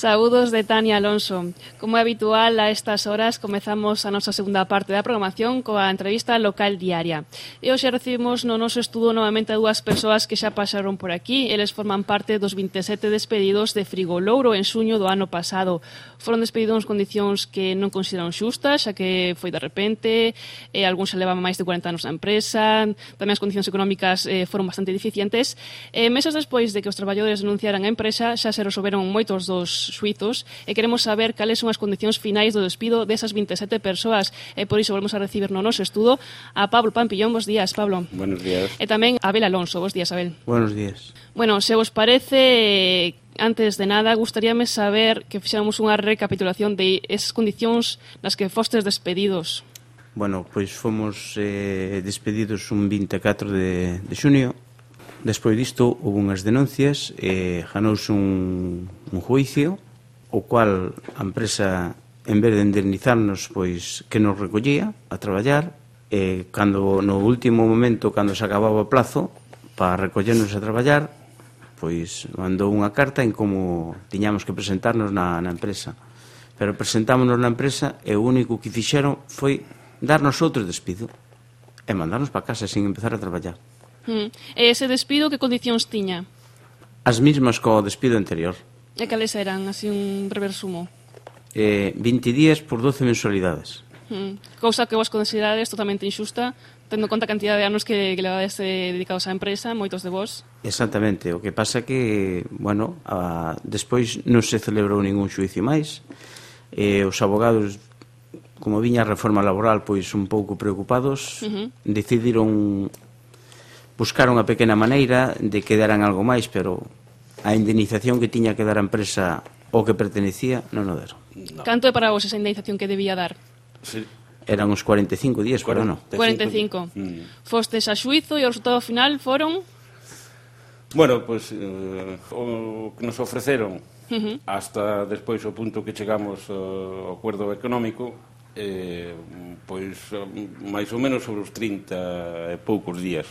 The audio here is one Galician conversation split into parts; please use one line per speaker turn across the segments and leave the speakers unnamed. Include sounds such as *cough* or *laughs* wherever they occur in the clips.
Saúdos de Tania Alonso. Como é habitual, a estas horas comezamos a nosa segunda parte da programación coa entrevista local diaria. E hoxe recibimos no noso estudo novamente a dúas persoas que xa pasaron por aquí. Eles forman parte dos 27 despedidos de Frigolouro en suño do ano pasado. Foron despedidos en condicións que non consideran xustas, xa que foi de repente, e algún se levaba máis de 40 anos na empresa, tamén as condicións económicas eh, foron bastante deficientes. E meses despois de que os traballadores denunciaran a empresa, xa se resolveron moitos dos suizos e queremos saber cales son as condicións finais do despido desas 27 persoas e por iso volvemos a recibir no noso estudo a Pablo Pampillón. Bos días, Pablo.
Buenos días.
E tamén a Abel Alonso. Bos días, Abel.
Buenos días.
Bueno, se vos parece antes de nada, gustaríame saber que fixéramos unha recapitulación de esas condicións nas que fostes despedidos.
Bueno, pois fomos eh, despedidos un 24 de, de xunio. Despois disto, houve unhas denuncias, eh, ganouse un, un juicio, o cual a empresa en vez de indemnizarnos, pois que nos recollía a traballar, e cando no último momento, cando se acababa o plazo, para recollernos a traballar, pois mandou unha carta en como tiñamos que presentarnos na, na empresa. Pero presentámonos na empresa e o único que fixeron foi darnos outro despido e mandarnos para casa sin empezar a traballar.
Mm. E ese despido que condicións tiña?
As mesmas co despido anterior.
E cales eran, así un reversumo?
Eh, 20 días por 12 mensualidades.
Mm. Cousa que vos considerades totalmente injusta, tendo en conta a cantidad de anos que, que levades eh, dedicados á empresa, moitos de vos.
Exactamente, o que pasa que, bueno, a, despois non se celebrou ningún xuicio máis, eh, os abogados como viña a reforma laboral pois un pouco preocupados, uh -huh. decidiron buscar unha pequena maneira de que daran algo máis, pero a indemnización que tiña que dar a empresa o que pertenecía non o deron.
No. Canto é para vos esa indemnización que debía dar?
Sí. Eran uns 45 días, pero non.
45. Mm. Fostes a xuizo e o resultado final foron...
Bueno, pois pues, eh, o que nos ofreceron uh -huh. hasta despois o punto que chegamos eh, ao acuerdo económico eh, pois eh, máis ou menos sobre os 30 e poucos días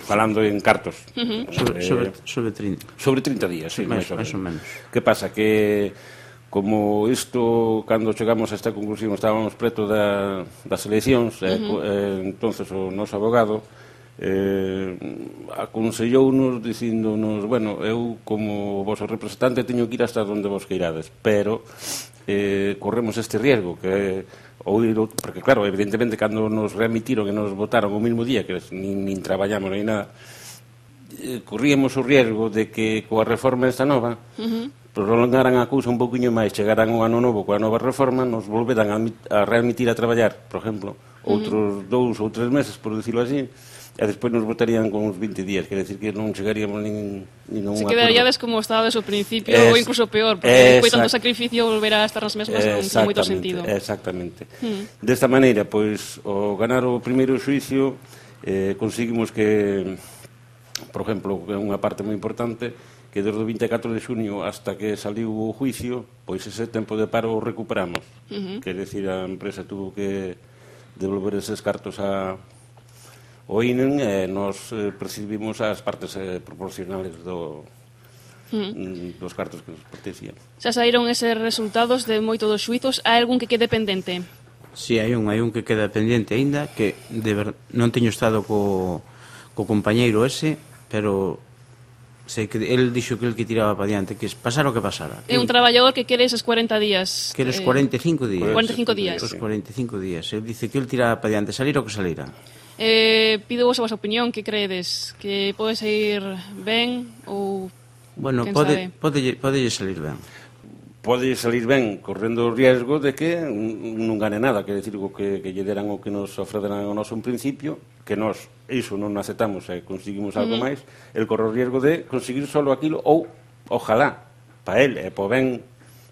falando en cartos.
Uh eh, -huh. Sobre, sobre, sobre 30.
Sobre 30 días, sí,
máis ou menos.
Que pasa? Que como isto, cando chegamos a esta conclusión, estábamos preto da, das eleccións, uh -huh. eh, entonces o noso abogado eh, aconsellou-nos dicíndonos, bueno, eu como vosso representante teño que ir hasta onde vos queirades, pero eh, corremos este riesgo que ou ir, porque claro, evidentemente cando nos remitiron e nos votaron o mesmo día que nin, nin traballamos nin nada eh, corríamos o riesgo de que coa reforma esta nova uh -huh. prolongaran a cousa un poquinho máis chegaran o ano novo coa nova reforma nos volveran a, a readmitir a traballar por exemplo outros uh -huh. dous ou tres meses por decirlo así e despois nos votarían con uns 20 días, quer decir que non chegaríamos nin, nin a un
Se quedaríades como estabades ao principio es, ou incluso peor, porque despois tanto sacrificio volver a estar nas mesmas non ten moito sentido.
Exactamente. Hmm. Desta maneira, pois, o ganar o primeiro xuicio eh, conseguimos que, por exemplo, que unha parte moi importante, que desde o 24 de xuño hasta que saliu o juicio, pois ese tempo de paro o recuperamos. Uh -huh. Quer decir, a empresa tuvo que devolver eses cartos a, o INEN e eh, nos eh, percibimos as partes eh, proporcionales do, mm. mm. dos cartos que nos pertencían.
Xa saíron eses resultados de moito dos xuizos, hai algún que quede pendente?
Si, sí, hai un, hai un que queda pendente aínda que de ver, non teño estado co, co compañeiro ese, pero sei que el dixo que el que tiraba para diante, que pasara o que pasara.
É un traballador que quere eses 40 días.
Que eres eh, 45 días.
45 días.
Os 45 días. El dice que el tiraba para diante, salir o que salira.
Eh, pido vos a vosa opinión, que credes? Que pode sair ben ou...
Bueno, pode, pode, pode salir ben
pode salir ben correndo o riesgo de que non gane nada, quer decir, o que, que lle deran o que nos ofreceran o noso en principio, que nós iso non aceptamos e eh, conseguimos algo mm. máis, el corre o riesgo de conseguir solo aquilo ou, ojalá, pa el e po ben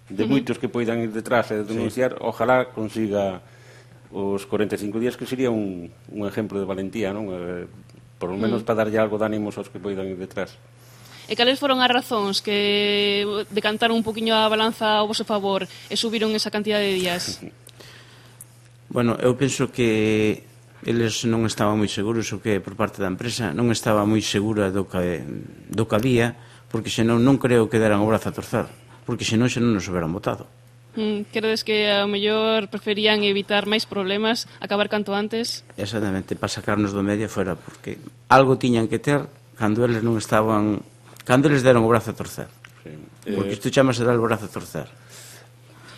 de mm. moitos que poidan ir detrás e denunciar, sí. ojalá consiga os 45 días que sería un, un exemplo de valentía, non? Eh, por lo menos mm. para darlle algo de ánimos aos que poidan ir detrás.
E cales foron as razóns que decantaron un poquinho a balanza ao vosso favor e subiron esa cantidad de días? *laughs*
bueno, eu penso que eles non estaban moi seguros o que por parte da empresa non estaba moi segura do que, do que había porque senón non creo que deran o brazo a torcer porque senón xa non nos hubieran votado
Mm, credes que ao mellor preferían evitar máis problemas, acabar canto antes?
Exactamente, para sacarnos do medio fora, porque algo tiñan que ter cando eles non estaban... Cando eles deron o brazo a torcer.
Sí. Eh.
Porque isto chamase dar o brazo a torcer.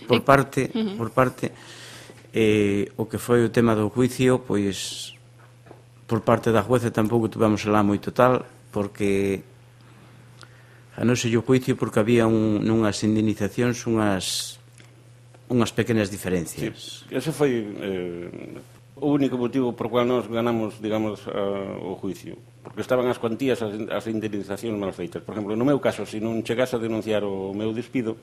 Por eh, parte, uh -huh. por parte eh, o que foi o tema do juicio, pois por parte da jueza tampouco tivemos lá moito tal, porque a non sei o juicio porque había un, nunhas indenizacións unhas unhas pequenas diferencias.
Sí, ese foi eh, o único motivo por cual nós ganamos, digamos, a, o juicio. Porque estaban as cuantías, as, as indemnizacións mal feitas. Por exemplo, no meu caso, se non chegase a denunciar o meu despido,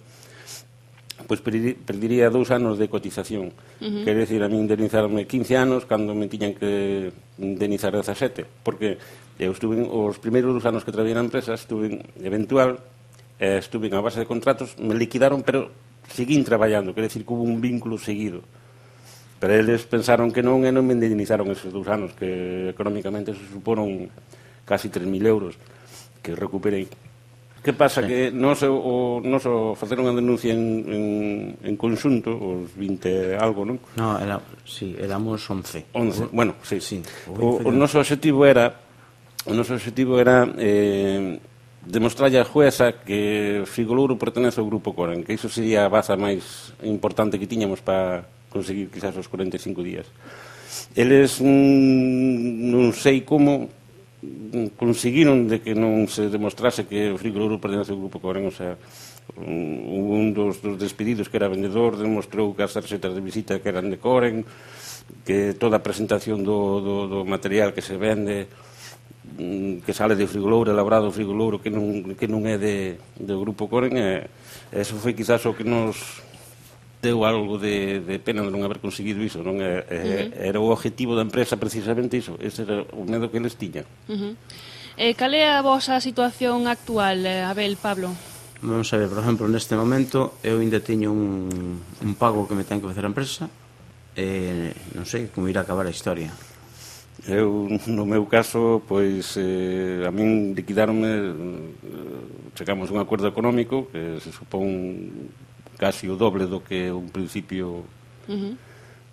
pois perdería dous anos de cotización. Uh -huh. Quer decir, a mí indemnizarme 15 anos cando me tiñan que indemnizar 17, porque eu estuve os primeiros dos anos que traballei na empresa, estuve eventual, eh, estuve a base de contratos, me liquidaron, pero seguín traballando, quer decir que hubo un vínculo seguido. Pero eles pensaron que non e non me indemnizaron esos dous anos, que económicamente se suporon casi 3.000 euros que recuperei. Que pasa? Sí. Que non so, o, non so facer unha denuncia en, en, en conxunto, os 20 algo, non?
No, era, sí, éramos 11.
11, bueno, sí.
sí
o, o, o noso objetivo era o noso objetivo era eh, demostrarlle a jueza que Figo Louro pertenece ao Grupo Coren, que iso sería a baza máis importante que tiñamos para conseguir quizás os 45 días. Eles mm, non sei como mm, conseguiron de que non se demostrase que o Louro pertenece ao Grupo Coren, o sea, mm, un dos, dos despedidos que era vendedor demostrou que as tarxetas de visita que eran de Coren que toda a presentación do, do, do material que se vende Mm, que sale de Frigolouro, elaborado Frigolouro, que non, que non é de, do Grupo Coren, e, eso foi quizás o que nos deu algo de, de pena de non haber conseguido iso non é, uh -huh. era o objetivo da empresa precisamente iso, ese era o medo que eles tiñan
uh -huh. eh, Cal é a vosa situación actual, eh, Abel, Pablo?
Vamos a ver, por exemplo, neste momento eu ainda teño un, un pago que me ten que facer a empresa e eh, non sei como irá acabar a historia
Eu, no meu caso, pois, eh, a min liquidarme, eh, chegamos a un acordo económico que se supón casi o doble do que un principio
uh -huh.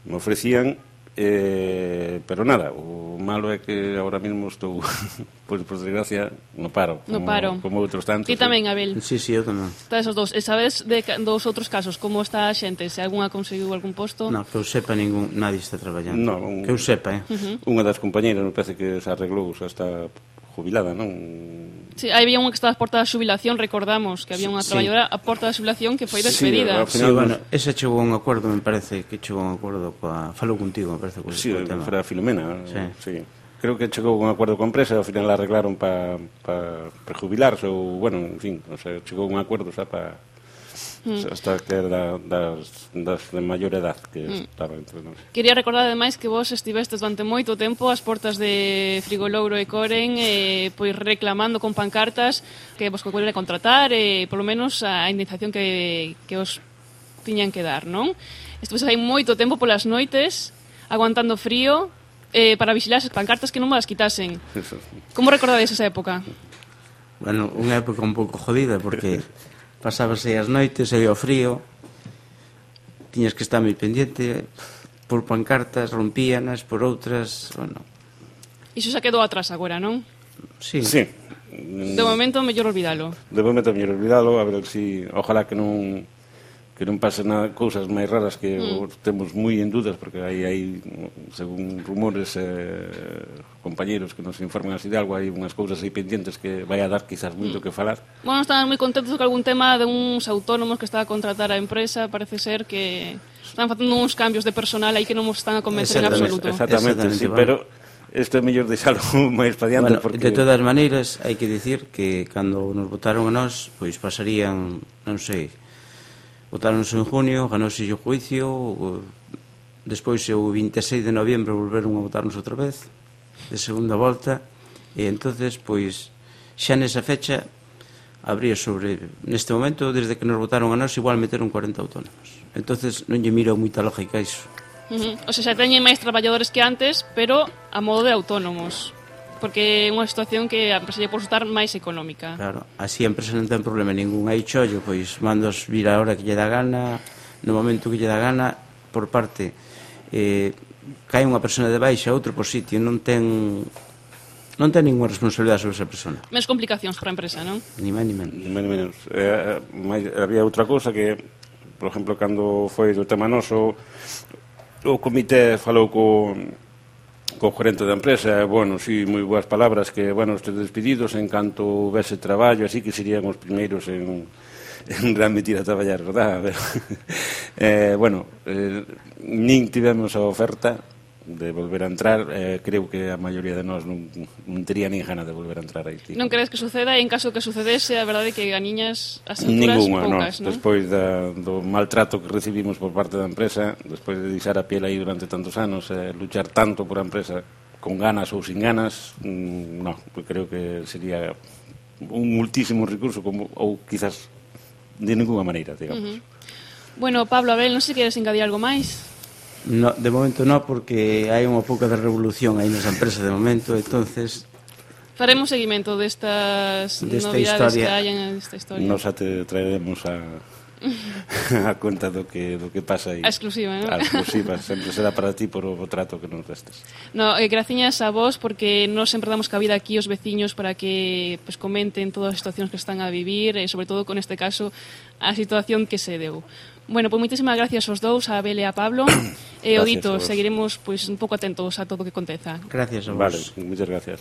me ofrecían, Eh, pero nada, o malo é que agora mesmo estou, *laughs* pois, por desgracia, no paro.
No
como,
paro.
Como outros tantos.
Ti tamén, Abel.
Sí, sí, eu tamén.
Está esos dous. E sabes de dos outros casos, como está a xente? Se algunha conseguiu algún posto?
Non, que eu sepa ningún, nadie está traballando.
No, un,
que eu sepa, eh. Uh -huh.
Unha das compañeiras, me parece que se arreglou, xa está jubilada, non?
Sí, aí había unha que estaba a porta da xubilación, recordamos que había unha
sí.
traballadora a porta da xubilación que foi despedida.
Sí,
final, sí
bueno, esa chegou a un acuerdo, me parece, que chegou a un acuerdo coa... Falo contigo, me parece, coa,
sí,
coa tema.
Filomena.
Sí.
sí. Creo que chegou a un acuerdo con empresa, ao final la arreglaron para pa, pa, pa jubilarse, ou, bueno, en fin, o sea, chegou a un acuerdo, xa, para mm. hasta que era das, das de maior edad que mm. estaba entre nós.
Quería recordar ademais que vos estivestes durante moito tempo ás portas de Frigolouro e Coren eh, pois reclamando con pancartas que vos coquere contratar e eh, polo menos a indemnización que, que os tiñan que dar, non? Estuves aí moito tempo polas noites aguantando frío eh, para vigilar as pancartas que non me as quitasen. Como recordades esa época?
Bueno, unha época un pouco jodida porque *laughs* pasábase as noites, e o frío, tiñas que estar moi pendiente, por pancartas, rompíanas, por outras, bueno.
Iso xa quedou atrás agora, non?
Sí.
Sí.
De momento mellor olvidalo.
De momento mellor olvidalo, a ver si ojalá que non que non pase nada, cousas máis raras que mm. temos moi en dudas porque aí hai según rumores eh, compañeros que nos informan así de algo, hai unhas cousas aí pendientes que vai a dar quizás moito que falar.
Bueno, estaban moi contentos con algún tema de uns autónomos que estaba a contratar a empresa, parece ser que están facendo uns cambios de personal aí que non nos están a convencer en absoluto.
Exactamente,
Exactamente
sí,
bueno.
pero isto é mellor deixalo *laughs* máis para diante
bueno,
porque...
De todas maneiras, hai que dicir que cando nos votaron a nós, pois pasarían, non sei, votáronse en junio, ganóse o juicio, despois o 26 de novembro volveron a votarnos outra vez, de segunda volta e entonces pois xa nesa fecha habría sobre neste momento desde que nos votaron a nós igual meteron 40 autónomos entonces non lle miro moita lógica iso
Uh -huh. O sea, xa teñen máis traballadores que antes, pero a modo de autónomos porque é unha situación que a empresa lle pode estar máis económica.
Claro, así a empresa non ten problema ningún. Aí chollo, pois mandos vir a hora que lle dá gana, no momento que lle dá gana, por parte eh, cae unha persona de baixa a outro por sitio non ten non ten ninguna responsabilidade sobre esa persona.
Mes complicacións para a empresa, non?
Ni máis ni menos.
Ni máis ni menos. Eh, eh, máis, había outra cousa que, por exemplo, cando foi do tema noso, o comité falou co, co gerente da empresa, bueno, sí, moi boas palabras, que, bueno, estes despedidos en canto vese traballo, así que serían os primeiros en, *laughs* realmente ir a traballar, verdad? Pero, *laughs* eh, bueno, eh, nin tivemos a oferta de volver a entrar, eh, creo que a maioría de nós non, non tería nin gana de volver a entrar aí.
Non crees que suceda e en caso que sucedese, a verdade é que ganiñas as alturas
Ninguna,
poucas, non? ¿no?
Despois da, do maltrato que recibimos por parte da empresa, despois de deixar a piel aí durante tantos anos, eh, luchar tanto por a empresa con ganas ou sin ganas, mm, no, creo que sería un multísimo recurso como, ou quizás de ninguna maneira, digamos. Uh -huh.
Bueno, Pablo, Abel, non sei se queres engadir algo máis.
No, de momento non, porque hai unha pouca de revolución aí nesa empresa de momento, entonces
Faremos seguimento destas
de
novidades
historia.
que hai en esta historia.
Nos te traeremos a *laughs* a conta do que, do que pasa aí.
A exclusiva, non?
A exclusiva, sempre será para ti por o, o trato que nos destes.
No, eh, graciñas a vos, porque non sempre damos cabida aquí os veciños para que pues, comenten todas as situacións que están a vivir, e sobre todo con este caso, a situación que se deu. Bueno, pois pues, moitísimas gracias aos dous, a Abel e a Pablo. e *coughs*
eh, Odito,
seguiremos pois pues, un pouco atentos a todo o que aconteza.
Gracias a vos.
Vale, moitas gracias.